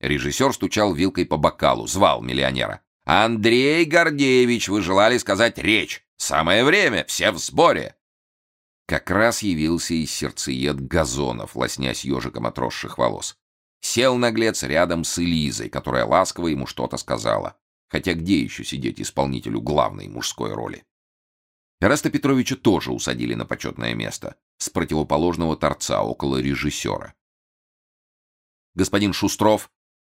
Режиссер стучал вилкой по бокалу, звал миллионера. «Андрей Гордеевич, вы желали сказать речь? Самое время, все в сборе!» Как раз явился и сердцеед Газонов, лоснясь ежиком отросших волос. Сел наглец рядом с Элизой, которая ласково ему что-то сказала. Хотя где еще сидеть исполнителю главной мужской роли? Эраста Петровича тоже усадили на почетное место, с противоположного торца около режиссера. Господин Шустров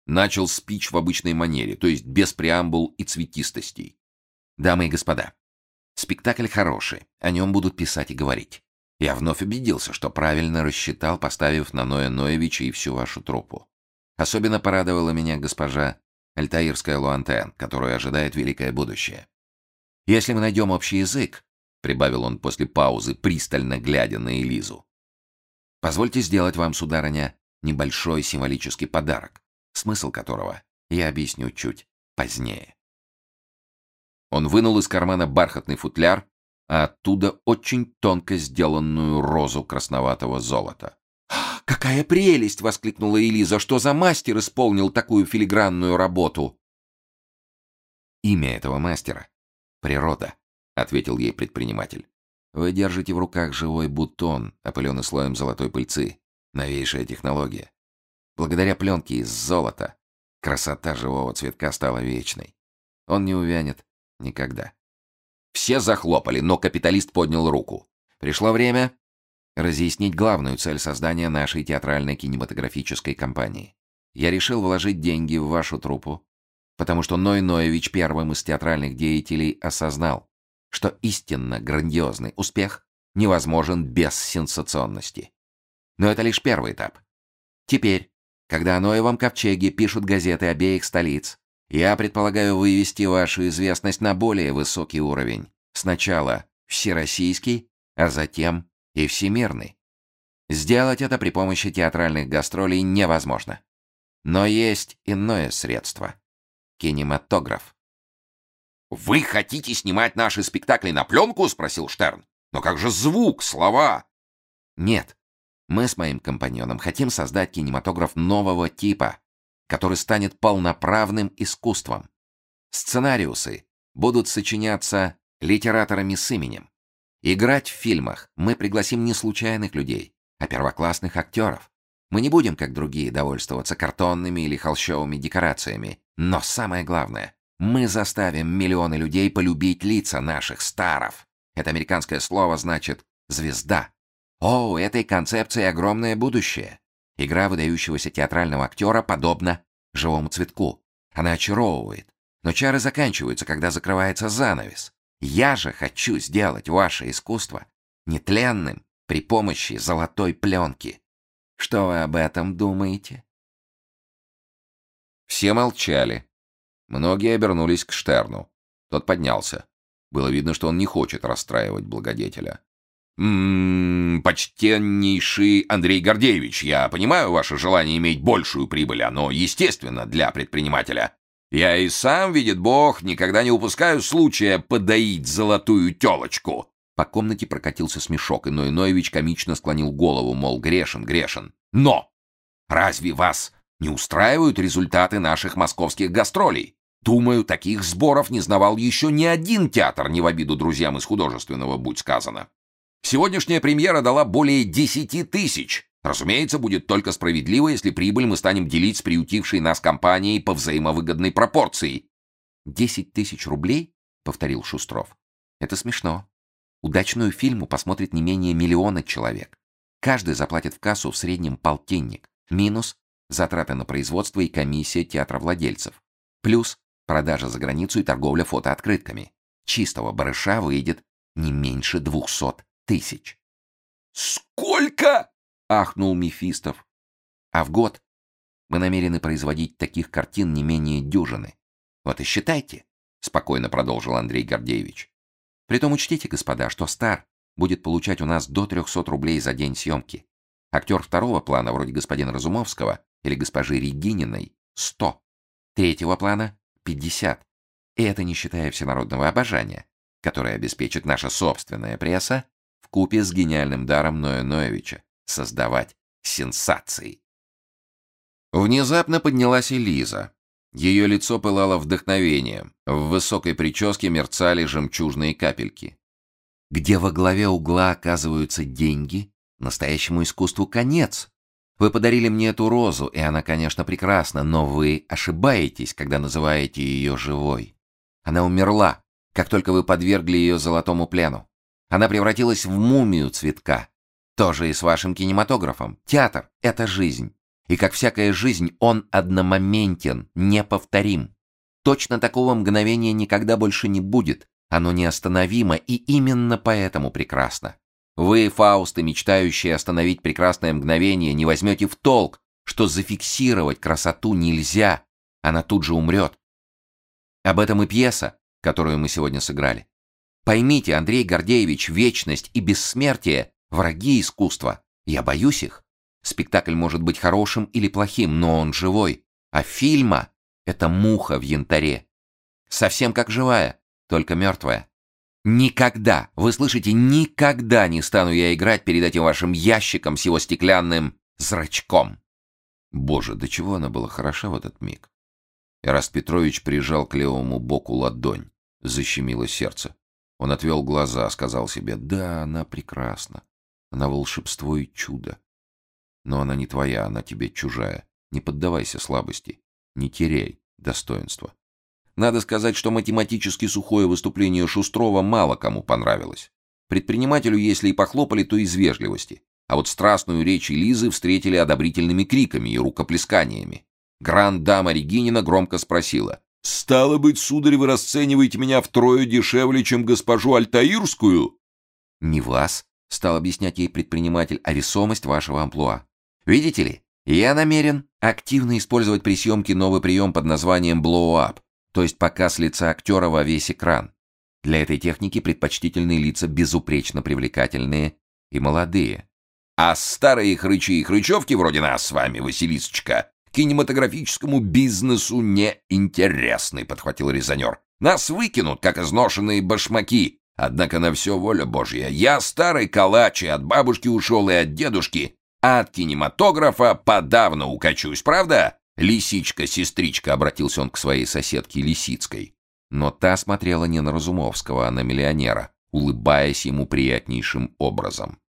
начал спич в обычной манере, то есть без преамбул и цветистостей. «Дамы и господа, спектакль хороший, о нем будут писать и говорить. Я вновь убедился, что правильно рассчитал, поставив на Ноя Ноевича и всю вашу труппу. Особенно порадовала меня госпожа Альтаирская Луантен, которую ожидает великое будущее. Если мы найдем общий язык, прибавил он после паузы, пристально глядя на Элизу. Позвольте сделать вам, сударыня, небольшой символический подарок, смысл которого я объясню чуть позднее. Он вынул из кармана бархатный футляр, а оттуда очень тонко сделанную розу красноватого золота. «Какая прелесть!» — воскликнула Элиза. «Что за мастер исполнил такую филигранную работу?» «Имя этого мастера — природа», — ответил ей предприниматель. «Вы держите в руках живой бутон, опыленный слоем золотой пыльцы. Новейшая технология. Благодаря пленке из золота красота живого цветка стала вечной. Он не увянет никогда». Все захлопали, но капиталист поднял руку. Пришло время разъяснить главную цель создания нашей театральной кинематографической компании. Я решил вложить деньги в вашу труппу, потому что Ной Ноевич первым из театральных деятелей осознал, что истинно грандиозный успех невозможен без сенсационности. Но это лишь первый этап. Теперь, когда о Ноевом ковчеге пишут газеты обеих столиц, я предполагаю вывести вашу известность на более высокий уровень. Сначала всероссийский, а затем и всемирный. Сделать это при помощи театральных гастролей невозможно. Но есть иное средство — кинематограф. «Вы хотите снимать наши спектакли на пленку?» — спросил Штерн. «Но как же звук, слова?» «Нет. Мы с моим компаньоном хотим создать кинематограф нового типа, который станет полноправным искусством. Сценариусы будут сочиняться литераторами с именем. Играть в фильмах мы пригласим не случайных людей, а первоклассных актеров. Мы не будем, как другие, довольствоваться картонными или холщовыми декорациями. Но самое главное, мы заставим миллионы людей полюбить лица наших старов. Это американское слово значит «звезда». О, у этой концепции огромное будущее. Игра выдающегося театрального актера подобна живому цветку. Она очаровывает. Но чары заканчиваются, когда закрывается занавес. Я же хочу сделать ваше искусство нетленным при помощи золотой пленки. Что вы об этом думаете? Все молчали. Многие обернулись к Штерну. Тот поднялся. Было видно, что он не хочет расстраивать благодетеля. «М-м, почтеннейший Андрей Гордеевич, я понимаю ваше желание иметь большую прибыль, оно естественно для предпринимателя. Я и сам, видит Бог, никогда не упускаю случая подоить золотую телочку». По комнате прокатился смешок, и Ноевич комично склонил голову, мол, грешен, грешен. «Но! Разве вас не устраивают результаты наших московских гастролей? Думаю, таких сборов не знавал еще ни один театр, не в обиду друзьям из художественного, будь сказано. Сегодняшняя премьера дала более 10 тысяч. Разумеется, будет только справедливо, если прибыль мы станем делить с приютившей нас компанией по взаимовыгодной пропорции. «Десять тысяч рублей?» — повторил Шустров. «Это смешно. Удачную фильму посмотрит не менее миллиона человек. Каждый заплатит в кассу в среднем полтинник. Минус затраты на производство и комиссия театровладельцев. Плюс продажа за границу и торговля фотооткрытками. Чистого барыша выйдет не меньше двухсот тысяч. «Сколько?» — ахнул Мефистов. «А в год мы намерены производить таких картин не менее дюжины. Вот и считайте», — спокойно продолжил Андрей Гордеевич. «Притом учтите, господа, что Стар будет получать у нас до 300 рублей за день съемки. Актер второго плана, вроде господина Разумовского или госпожи Регининой, 100. Третьего плана — 50. И это не считая всенародного обожания, которое обеспечит наша собственная пресса купе с гениальным даром Ноя Ноевича — создавать сенсации. Внезапно поднялась Элиза. Ее лицо пылало вдохновением. В высокой прическе мерцали жемчужные капельки. Где во главе угла оказываются деньги, настоящему искусству конец. Вы подарили мне эту розу, и она, конечно, прекрасна, но вы ошибаетесь, когда называете ее живой. Она умерла, как только вы подвергли ее золотому плену. Она превратилась в мумию цветка. Тоже и с вашим кинематографом. Театр — это жизнь. И как всякая жизнь, он одномоментен, неповторим. Точно такого мгновения никогда больше не будет. Оно неостановимо и именно поэтому прекрасно. Вы, Фаусты, мечтающие остановить прекрасное мгновение, не возьмете в толк, что зафиксировать красоту нельзя, она тут же умрет. Об этом и пьеса, которую мы сегодня сыграли. Поймите, Андрей Гордеевич, вечность и бессмертие — враги искусства. Я боюсь их. Спектакль может быть хорошим или плохим, но он живой. А фильма — это муха в янтаре. Совсем как живая, только мертвая. Никогда, вы слышите, никогда не стану я играть перед этим вашим ящиком с его стеклянным зрачком. Боже, до чего она была хороша в этот миг. Эраст Петрович прижал к левому боку ладонь. Защемило сердце. Он отвел глаза, сказал себе, да, она прекрасна. Она волшебство и чудо. Но она не твоя, она тебе чужая. Не поддавайся слабости. Не теряй достоинства. Надо сказать, что математически сухое выступление Шустрова мало кому понравилось. Предпринимателю, если и похлопали, то из вежливости. А вот страстную речь Лизы встретили одобрительными криками и рукоплесканиями. Гранд-дама Регинина громко спросила. «Стало быть, сударь, вы расцениваете меня втрое дешевле, чем госпожу Альтаирскую?» «Не вас», — стал объяснять ей предприниматель, — «а весомость вашего амплуа. Видите ли, я намерен активно использовать при съемке новый прием под названием «blow-up», то есть показ лица актера во весь экран. Для этой техники предпочтительны лица безупречно привлекательные и молодые. А старые хрычи и хрычевки вроде нас с вами, Василисочка, кинематографическому бизнесу не интересны, подхватил резонер. Нас выкинут, как изношенные башмаки. Однако на все воля Божья. Я старый калач и от бабушки ушел, и от дедушки. А от кинематографа подавно укачусь, правда? «Лисичка-сестричка», — обратился он к своей соседке Лисицкой. Но та смотрела не на Разумовского, а на миллионера, улыбаясь ему приятнейшим образом.